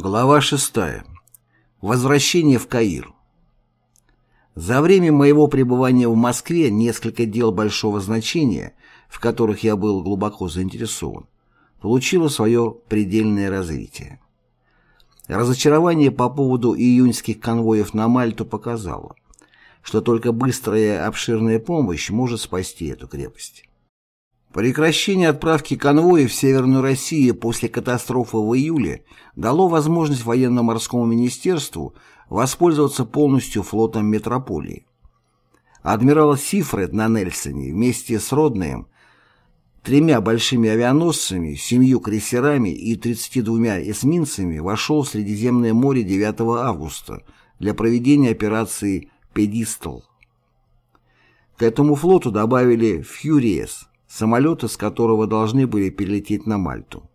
Глава 6. Возвращение в Каир. За время моего пребывания в Москве несколько дел большого значения, в которых я был глубоко заинтересован, получило свое предельное развитие. Разочарование по поводу июньских конвоев на Мальту показало, что только быстрая обширная помощь может спасти эту крепость. Прекращение отправки конвоев в Северную Россию после катастрофы в июле дало возможность военно-морскому министерству воспользоваться полностью флотом метрополии. Адмирал Сифред на Нельсоне вместе с Роднеем, тремя большими авианосцами, семью крейсерами и 32 эсминцами вошел в Средиземное море 9 августа для проведения операции «Педистл». К этому флоту добавили «Фьюриес», самолеты с которого должны были перелететь на Мальту.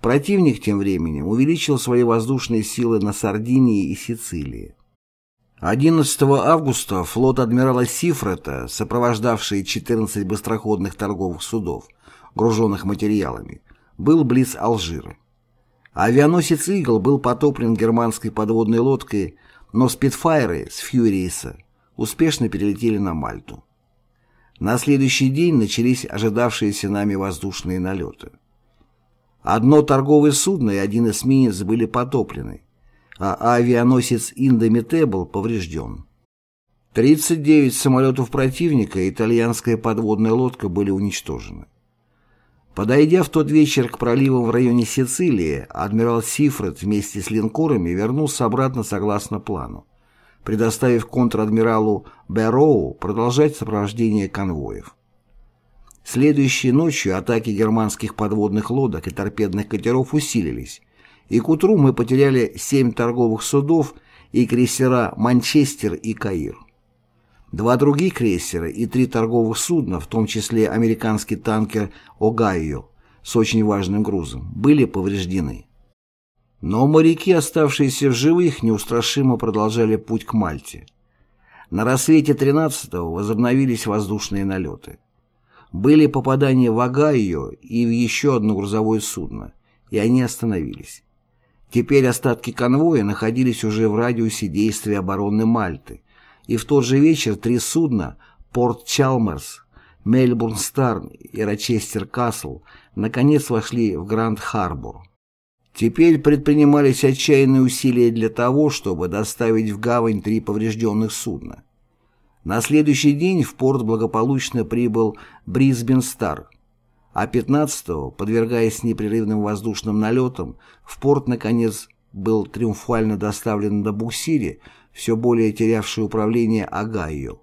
Противник тем временем увеличил свои воздушные силы на Сардинии и Сицилии. 11 августа флот адмирала Сифрета, сопровождавший 14 быстроходных торговых судов, груженных материалами, был близ Алжира. Авианосец «Игл» был потоплен германской подводной лодкой, но спидфайры с «Фьюриеса» успешно перелетели на Мальту. На следующий день начались ожидавшиеся нами воздушные налеты. Одно торговое судно и один эсминец были потоплены, а авианосец «Индомитебл» поврежден. 39 самолетов противника и итальянская подводная лодка были уничтожены. Подойдя в тот вечер к проливам в районе Сицилии, адмирал Сифред вместе с линкорами вернулся обратно согласно плану предоставив контр-адмиралу Берроу продолжать сопровождение конвоев. Следующей ночью атаки германских подводных лодок и торпедных катеров усилились, и к утру мы потеряли семь торговых судов и крейсера «Манчестер» и «Каир». Два других крейсера и три торговых судна, в том числе американский танкер «Огайо» с очень важным грузом, были повреждены. Но моряки, оставшиеся в живых, неустрашимо продолжали путь к Мальте. На рассвете 13-го возобновились воздушные налеты. Были попадания в Огайо и в еще одно грузовое судно, и они остановились. Теперь остатки конвоя находились уже в радиусе действия обороны Мальты, и в тот же вечер три судна Порт Чалмерс, Мельбурн Стар и Рочестер Касл наконец вошли в Гранд-Харбор. Теперь предпринимались отчаянные усилия для того, чтобы доставить в гавань три поврежденных судна. На следующий день в порт благополучно прибыл Брисбен Стар, а 15-го, подвергаясь непрерывным воздушным налетам, в порт, наконец, был триумфально доставлен на буксире, все более терявший управление Огайо.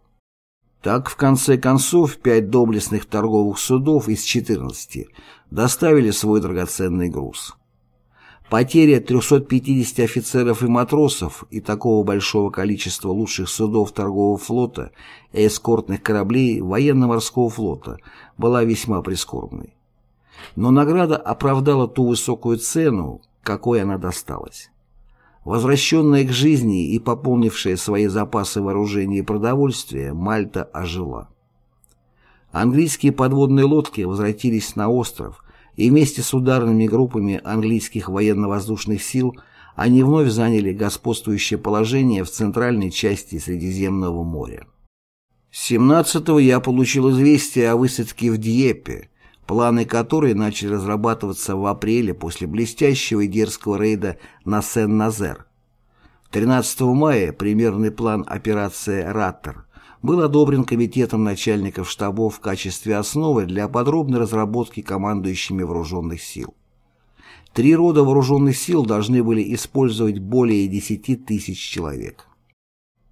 Так, в конце концов, пять доблестных торговых судов из 14 доставили свой драгоценный груз. Потеря 350 офицеров и матросов и такого большого количества лучших судов торгового флота и эскортных кораблей военно-морского флота была весьма прискорбной. Но награда оправдала ту высокую цену, какой она досталась. Возвращенная к жизни и пополнившая свои запасы вооружения и продовольствия, Мальта ожила. Английские подводные лодки возвратились на остров – и вместе с ударными группами английских военно-воздушных сил они вновь заняли господствующее положение в центральной части Средиземного моря. 17-го я получил известие о высадке в Диепе, планы которой начали разрабатываться в апреле после блестящего и дерзкого рейда на Сен-Назер. 13 мая примерный план операции «Раттер» был одобрен Комитетом начальников штабов в качестве основы для подробной разработки командующими вооруженных сил. Три рода вооруженных сил должны были использовать более 10 тысяч человек.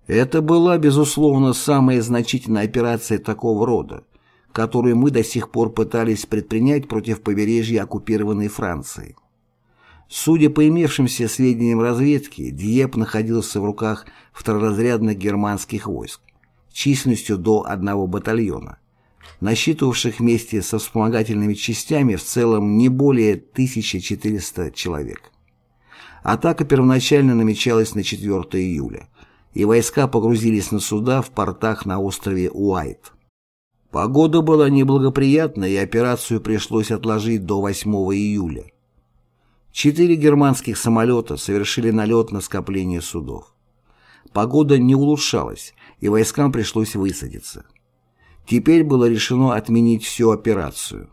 Это была, безусловно, самая значительная операция такого рода, которую мы до сих пор пытались предпринять против побережья оккупированной Франции. Судя по имевшимся сведениям разведки, Диеп находился в руках второразрядных германских войск численностью до одного батальона, насчитывавших вместе со вспомогательными частями в целом не более 1400 человек. Атака первоначально намечалась на 4 июля, и войска погрузились на суда в портах на острове Уайт. Погода была неблагоприятна, и операцию пришлось отложить до 8 июля. Четыре германских самолета совершили налет на скопление судов. Погода не улучшалась, и войскам пришлось высадиться. Теперь было решено отменить всю операцию.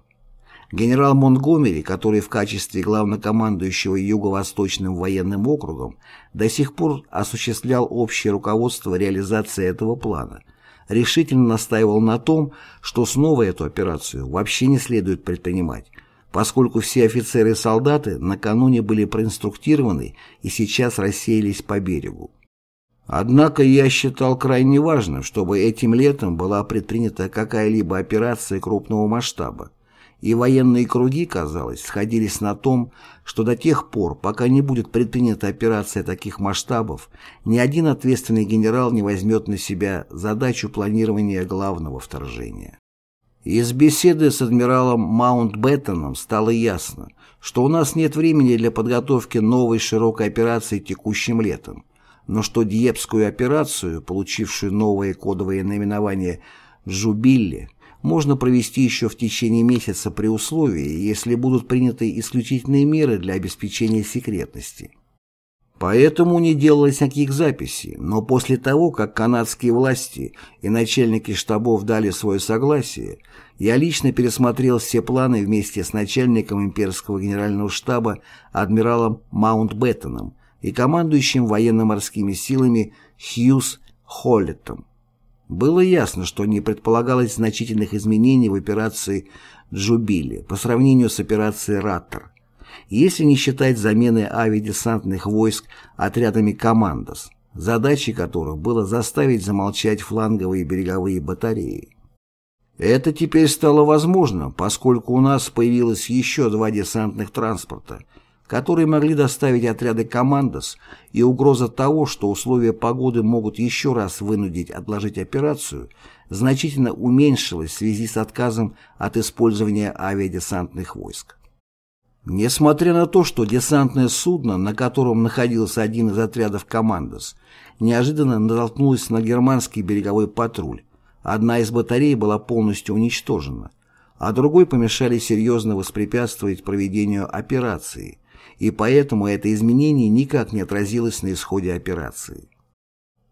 Генерал Монтгомери, который в качестве главнокомандующего Юго-Восточным военным округом до сих пор осуществлял общее руководство реализации этого плана, решительно настаивал на том, что снова эту операцию вообще не следует предпринимать, поскольку все офицеры и солдаты накануне были проинструктированы и сейчас рассеялись по берегу. Однако я считал крайне важным, чтобы этим летом была предпринята какая-либо операция крупного масштаба, и военные круги, казалось, сходились на том, что до тех пор, пока не будет предпринята операция таких масштабов, ни один ответственный генерал не возьмет на себя задачу планирования главного вторжения. Из беседы с адмиралом Маунтбеттоном стало ясно, что у нас нет времени для подготовки новой широкой операции текущим летом, но что Диепскую операцию, получившую новое кодовое наименование «Джубилли», можно провести еще в течение месяца при условии, если будут приняты исключительные меры для обеспечения секретности. Поэтому не делалось никаких записей, но после того, как канадские власти и начальники штабов дали свое согласие, я лично пересмотрел все планы вместе с начальником имперского генерального штаба адмиралом Маунтбеттоном и командующим военно-морскими силами Хьюз Холлетом. Было ясно, что не предполагалось значительных изменений в операции «Джубили» по сравнению с операцией «Раттер», если не считать замены авиадесантных войск отрядами «Командос», задачей которых было заставить замолчать фланговые береговые батареи. Это теперь стало возможно, поскольку у нас появилось еще два десантных транспорта – которые могли доставить отряды «Командос», и угроза того, что условия погоды могут еще раз вынудить отложить операцию, значительно уменьшилась в связи с отказом от использования авиадесантных войск. Несмотря на то, что десантное судно, на котором находился один из отрядов «Командос», неожиданно натолкнулось на германский береговой патруль, одна из батарей была полностью уничтожена, а другой помешали серьезно воспрепятствовать проведению операции – и поэтому это изменение никак не отразилось на исходе операции.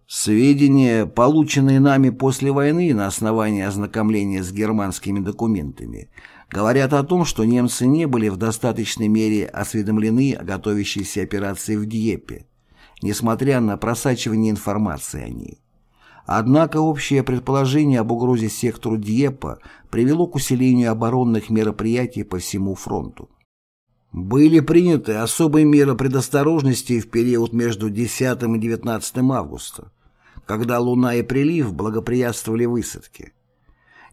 Сведения, полученные нами после войны на основании ознакомления с германскими документами, говорят о том, что немцы не были в достаточной мере осведомлены о готовящейся операции в Дьеппе, несмотря на просачивание информации о ней. Однако общее предположение об угрозе сектору Дьеппа привело к усилению оборонных мероприятий по всему фронту. Были приняты особые меры предосторожности в период между 10 и 19 августа, когда Луна и прилив благоприятствовали высадке.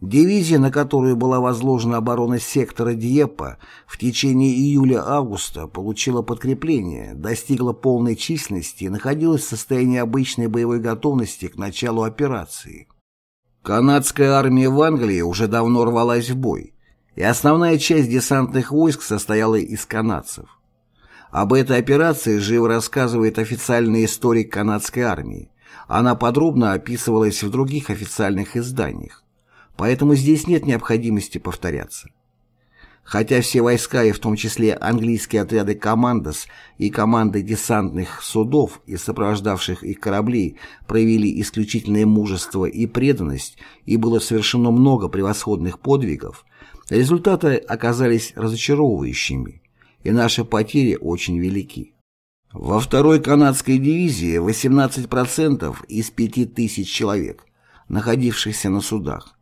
Дивизия, на которую была возложена оборона сектора Дьеппа, в течение июля-августа получила подкрепление, достигла полной численности и находилась в состоянии обычной боевой готовности к началу операции. Канадская армия в Англии уже давно рвалась в бой, и основная часть десантных войск состояла из канадцев. Об этой операции живо рассказывает официальный историк канадской армии. Она подробно описывалась в других официальных изданиях, поэтому здесь нет необходимости повторяться. Хотя все войска, и в том числе английские отряды «Командос» и команды десантных судов и сопровождавших их кораблей проявили исключительное мужество и преданность, и было совершено много превосходных подвигов, Результаты оказались разочаровывающими, и наши потери очень велики. Во второй канадской дивизии 18% из 5000 человек, находившихся на судах,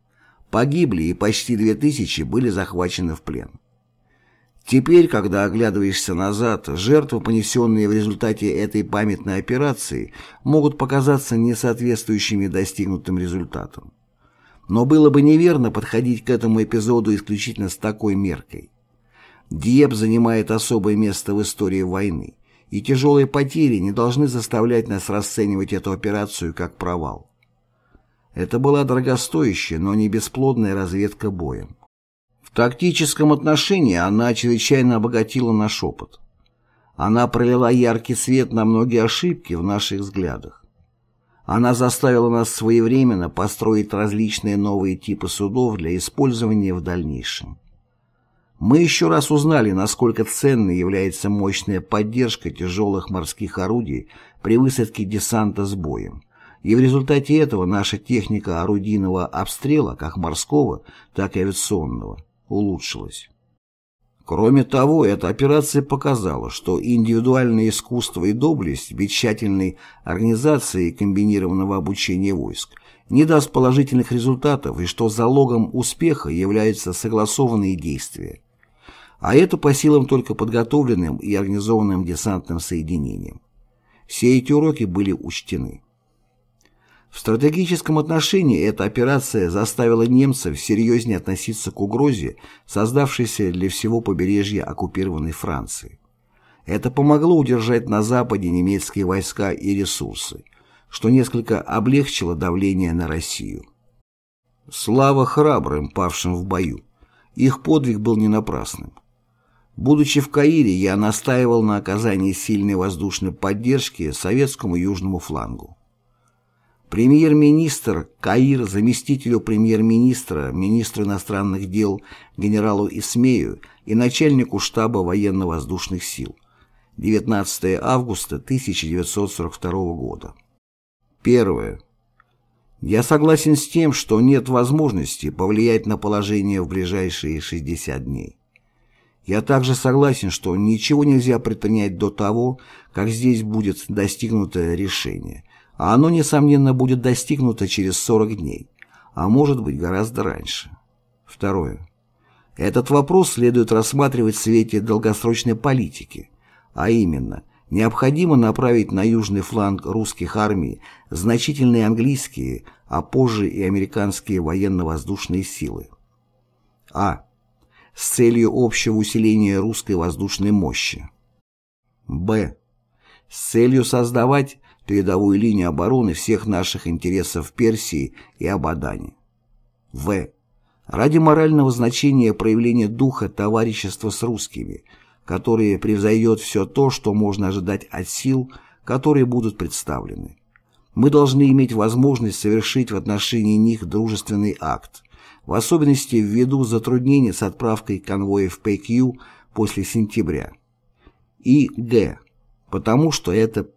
погибли и почти 2000 были захвачены в плен. Теперь, когда оглядываешься назад, жертвы, понесенные в результате этой памятной операции, могут показаться несоответствующими достигнутым результатам. Но было бы неверно подходить к этому эпизоду исключительно с такой меркой. Диеп занимает особое место в истории войны, и тяжелые потери не должны заставлять нас расценивать эту операцию как провал. Это была дорогостоящая, но не бесплодная разведка боем. В тактическом отношении она чрезвычайно обогатила наш опыт. Она пролила яркий свет на многие ошибки в наших взглядах. Она заставила нас своевременно построить различные новые типы судов для использования в дальнейшем. Мы еще раз узнали, насколько ценной является мощная поддержка тяжелых морских орудий при высадке десанта с боем. И в результате этого наша техника орудийного обстрела, как морского, так и авиационного, улучшилась. Кроме того, эта операция показала, что индивидуальное искусство и доблесть без тщательной организации и комбинированного обучения войск не даст положительных результатов и что залогом успеха являются согласованные действия. А это по силам только подготовленным и организованным десантным соединениям. Все эти уроки были учтены. В стратегическом отношении эта операция заставила немцев серьезнее относиться к угрозе, создавшейся для всего побережья оккупированной Франции. Это помогло удержать на Западе немецкие войска и ресурсы, что несколько облегчило давление на Россию. Слава храбрым, павшим в бою. Их подвиг был не напрасным. Будучи в Каире, я настаивал на оказании сильной воздушной поддержки советскому южному флангу. Премьер-министр Каир заместителю премьер-министра, министру иностранных дел генералу Исмею и начальнику штаба военно-воздушных сил. 19 августа 1942 года. Первое. Я согласен с тем, что нет возможности повлиять на положение в ближайшие 60 дней. Я также согласен, что ничего нельзя предпринять до того, как здесь будет достигнуто решение, а оно, несомненно, будет достигнуто через 40 дней, а может быть гораздо раньше. Второе. Этот вопрос следует рассматривать в свете долгосрочной политики, а именно, необходимо направить на южный фланг русских армий значительные английские, а позже и американские военно-воздушные силы. А. С целью общего усиления русской воздушной мощи. Б. С целью создавать передовую линию обороны всех наших интересов в Персии и Абадане. В. Ради морального значения проявления духа товарищества с русскими, которое превзойдет все то, что можно ожидать от сил, которые будут представлены. Мы должны иметь возможность совершить в отношении них дружественный акт, в особенности ввиду затруднений с отправкой конвоев ПКЮ после сентября. И Г. Потому что это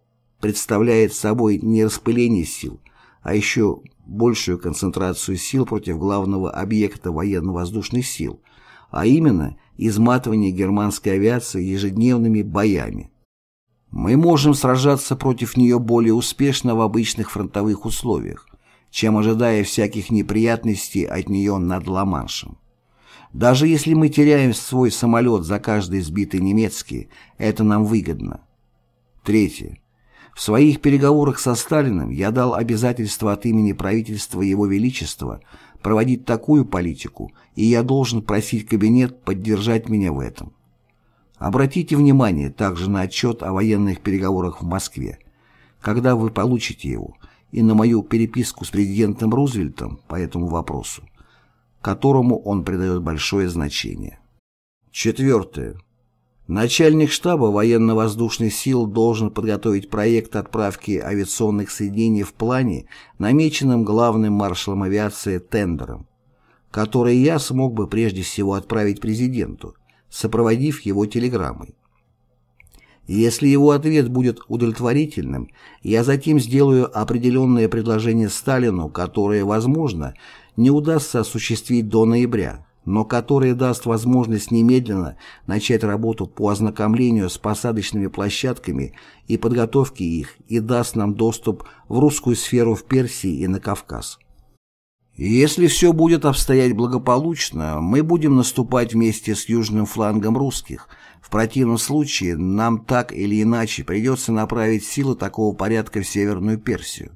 представляет собой не распыление сил, а еще большую концентрацию сил против главного объекта военно-воздушных сил, а именно изматывание германской авиации ежедневными боями. Мы можем сражаться против нее более успешно в обычных фронтовых условиях, чем ожидая всяких неприятностей от нее над Ла-Маншем. Даже если мы теряем свой самолет за каждый сбитый немецкий, это нам выгодно. Третье. В своих переговорах со Сталиным я дал обязательство от имени правительства Его Величества проводить такую политику, и я должен просить кабинет поддержать меня в этом. Обратите внимание также на отчет о военных переговорах в Москве, когда вы получите его, и на мою переписку с президентом Рузвельтом по этому вопросу, которому он придает большое значение. Четвертое. Начальник штаба военно-воздушных сил должен подготовить проект отправки авиационных соединений в плане, намеченном главным маршалом авиации тендером, который я смог бы прежде всего отправить президенту, сопроводив его телеграммой. Если его ответ будет удовлетворительным, я затем сделаю определенное предложение Сталину, которое, возможно, не удастся осуществить до ноября, но которое даст возможность немедленно начать работу по ознакомлению с посадочными площадками и подготовке их и даст нам доступ в русскую сферу в Персии и на Кавказ. Если все будет обстоять благополучно, мы будем наступать вместе с южным флангом русских. В противном случае нам так или иначе придется направить силы такого порядка в Северную Персию.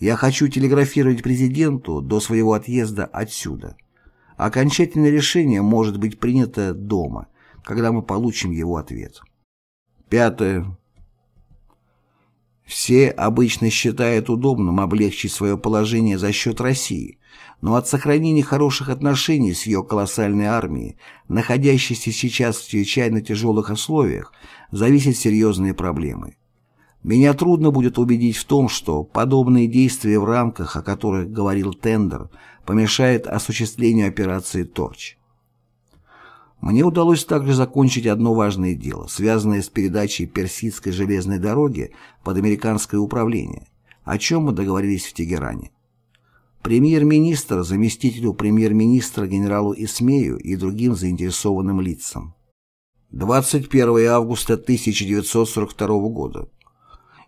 Я хочу телеграфировать президенту до своего отъезда отсюда. Окончательное решение может быть принято дома, когда мы получим его ответ. Пятое. Все обычно считают удобным облегчить свое положение за счет России, но от сохранения хороших отношений с ее колоссальной армией, находящейся сейчас в чрезвычайно тяжелых условиях, зависят серьезные проблемы. Меня трудно будет убедить в том, что подобные действия в рамках, о которых говорил Тендер, помешает осуществлению операции «Торч». Мне удалось также закончить одно важное дело, связанное с передачей Персидской железной дороги под американское управление, о чем мы договорились в Тегеране. Премьер-министр, заместителю премьер-министра генералу Исмею и другим заинтересованным лицам. 21 августа 1942 года.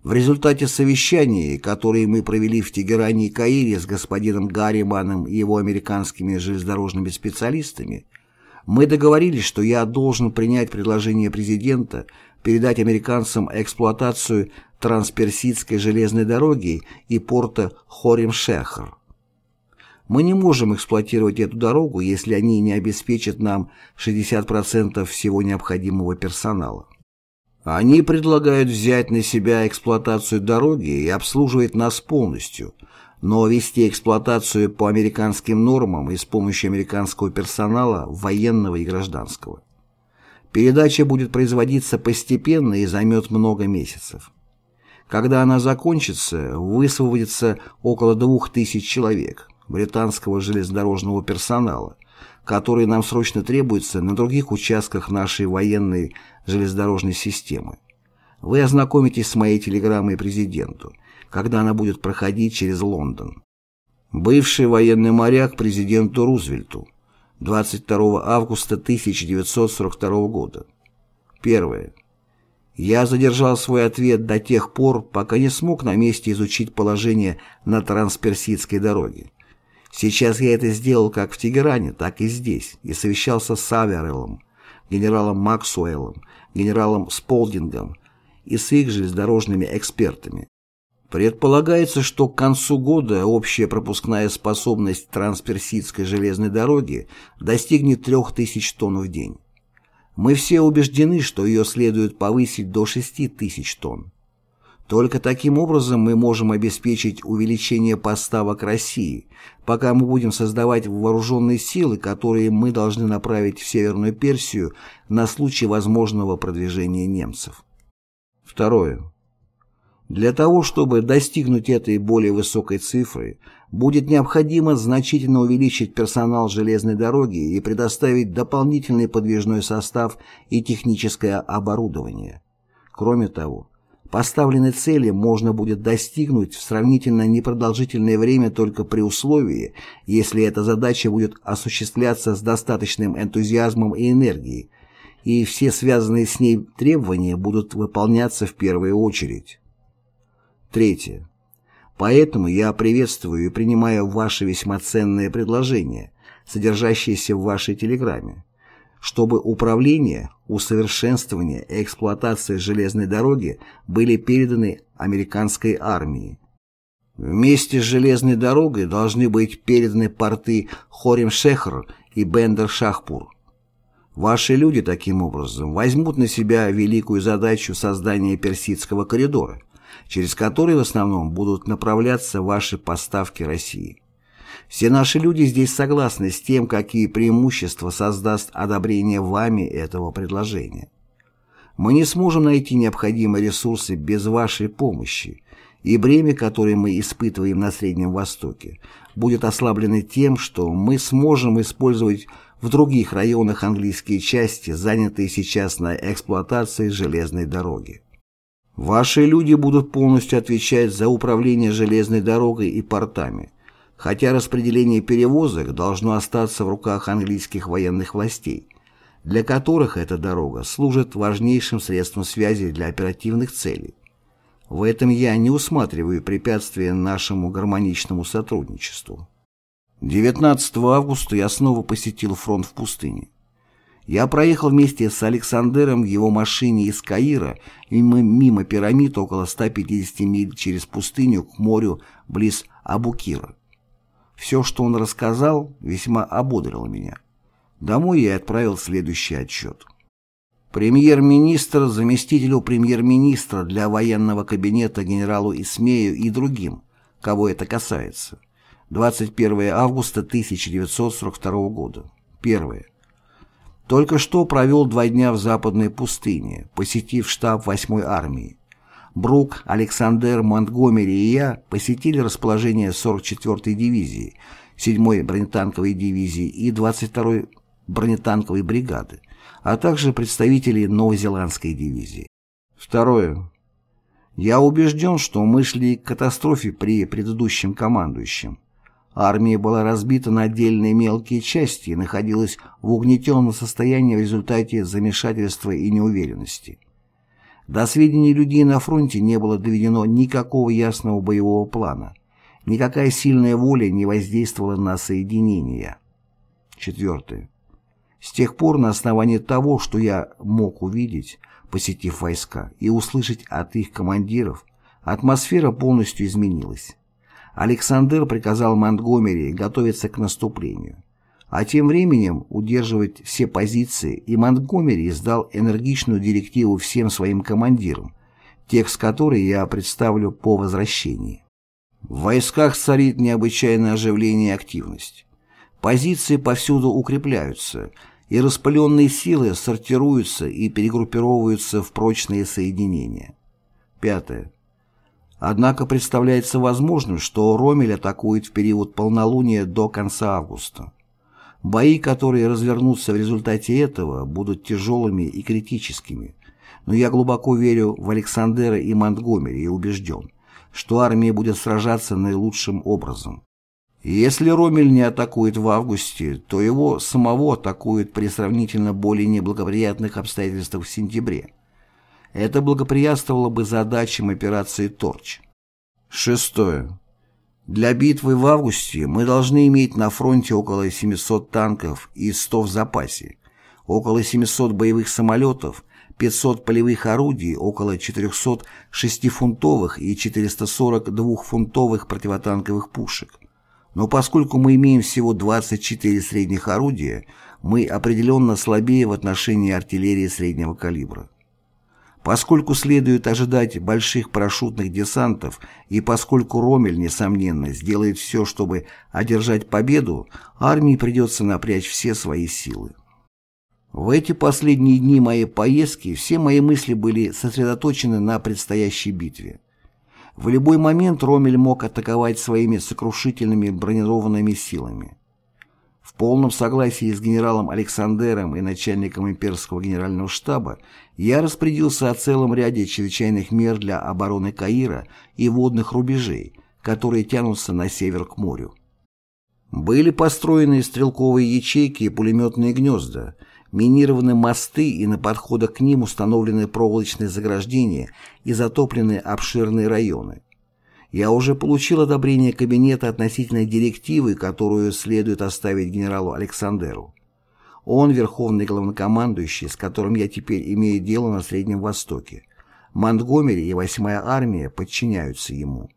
В результате совещаний, которые мы провели в Тегеране и Каире с господином Гарриманом и его американскими железнодорожными специалистами, мы договорились, что я должен принять предложение президента передать американцам эксплуатацию Трансперсидской железной дороги и порта Хорим-Шехр. Мы не можем эксплуатировать эту дорогу, если они не обеспечат нам 60% всего необходимого персонала. Они предлагают взять на себя эксплуатацию дороги и обслуживать нас полностью, но вести эксплуатацию по американским нормам и с помощью американского персонала, военного и гражданского. Передача будет производиться постепенно и займет много месяцев. Когда она закончится, высвободится около двух тысяч человек, британского железнодорожного персонала, который нам срочно требуется на других участках нашей военной железнодорожной системы. Вы ознакомитесь с моей телеграммой президенту, когда она будет проходить через Лондон. Бывший военный моряк президенту Рузвельту. 22 августа 1942 года. Первое. Я задержал свой ответ до тех пор, пока не смог на месте изучить положение на трансперсидской дороге. Сейчас я это сделал как в Тегеране, так и здесь, и совещался с Авереллом, генералом Максуэллом, генералом Сполдингом и с их железнодорожными экспертами. Предполагается, что к концу года общая пропускная способность трансперсидской железной дороги достигнет 3000 тонн в день. Мы все убеждены, что ее следует повысить до 6000 тонн. Только таким образом мы можем обеспечить увеличение поставок России, пока мы будем создавать вооруженные силы, которые мы должны направить в Северную Персию на случай возможного продвижения немцев. Второе. Для того, чтобы достигнуть этой более высокой цифры, будет необходимо значительно увеличить персонал железной дороги и предоставить дополнительный подвижной состав и техническое оборудование. Кроме того, Поставленной цели можно будет достигнуть в сравнительно непродолжительное время только при условии, если эта задача будет осуществляться с достаточным энтузиазмом и энергией, и все связанные с ней требования будут выполняться в первую очередь. Третье. Поэтому я приветствую и принимаю ваше весьма ценное предложение, содержащееся в вашей телеграмме чтобы управление, усовершенствование и эксплуатация железной дороги были переданы американской армии. Вместе с железной дорогой должны быть переданы порты Хорим-Шехр и Бендер-Шахпур. Ваши люди таким образом возьмут на себя великую задачу создания персидского коридора, через который в основном будут направляться ваши поставки России. Все наши люди здесь согласны с тем, какие преимущества создаст одобрение вами этого предложения. Мы не сможем найти необходимые ресурсы без вашей помощи, и бремя, которое мы испытываем на Среднем Востоке, будет ослаблено тем, что мы сможем использовать в других районах английские части, занятые сейчас на эксплуатации железной дороги. Ваши люди будут полностью отвечать за управление железной дорогой и портами, хотя распределение перевозок должно остаться в руках английских военных властей, для которых эта дорога служит важнейшим средством связи для оперативных целей. В этом я не усматриваю препятствия нашему гармоничному сотрудничеству. 19 августа я снова посетил фронт в пустыне. Я проехал вместе с Александром в его машине из Каира мимо, мимо пирамид около 150 миль через пустыню к морю близ Абукира. Все, что он рассказал, весьма ободрило меня. Домой я отправил следующий отчет. Премьер-министр, заместителю премьер-министра для военного кабинета генералу Исмею и другим, кого это касается. 21 августа 1942 года. Первое. Только что провел два дня в западной пустыне, посетив штаб 8-й армии. Брук, Александр, Монтгомери и я посетили расположение 44-й дивизии, 7-й бронетанковой дивизии и 22-й бронетанковой бригады, а также представителей Новозеландской дивизии. Второе. Я убежден, что мы шли к катастрофе при предыдущем командующем. Армия была разбита на отдельные мелкие части и находилась в угнетенном состоянии в результате замешательства и неуверенности. До сведений людей на фронте не было доведено никакого ясного боевого плана. Никакая сильная воля не воздействовала на соединение. Четвертое. С тех пор на основании того, что я мог увидеть, посетив войска, и услышать от их командиров, атмосфера полностью изменилась. Александр приказал Монтгомери готовиться к наступлению, а тем временем удерживать все позиции, и Монтгомери издал энергичную директиву всем своим командирам, текст которой я представлю по возвращении. В войсках царит необычайное оживление и активность. Позиции повсюду укрепляются, и распыленные силы сортируются и перегруппировываются в прочные соединения. Пятое. Однако представляется возможным, что Ромель атакует в период полнолуния до конца августа. Бои, которые развернутся в результате этого, будут тяжелыми и критическими, но я глубоко верю в Александера и Монтгомери и убежден, что армия будет сражаться наилучшим образом. Если Ромель не атакует в августе, то его самого атакуют при сравнительно более неблагоприятных обстоятельствах в сентябре. Это благоприятствовало бы задачам операции «Торч». Шестое. Для битвы в августе мы должны иметь на фронте около 700 танков и 100 в запасе, около 700 боевых самолетов, 500 полевых орудий, около 400 6-фунтовых и 442-фунтовых противотанковых пушек, но поскольку мы имеем всего 24 средних орудия, мы определенно слабее в отношении артиллерии среднего калибра. Поскольку следует ожидать больших парашютных десантов и поскольку Ромель, несомненно, сделает все, чтобы одержать победу, армии придется напрячь все свои силы. В эти последние дни моей поездки все мои мысли были сосредоточены на предстоящей битве. В любой момент Ромель мог атаковать своими сокрушительными бронированными силами. В полном согласии с генералом Александером и начальником имперского генерального штаба я распорядился о целом ряде чрезвычайных мер для обороны Каира и водных рубежей, которые тянутся на север к морю. Были построены стрелковые ячейки и пулеметные гнезда, минированы мосты и на подходах к ним установлены проволочные заграждения и затоплены обширные районы. Я уже получил одобрение кабинета относительно директивы, которую следует оставить генералу Александеру. Он верховный главнокомандующий, с которым я теперь имею дело на Среднем Востоке. Монтгомери и 8-я армия подчиняются ему.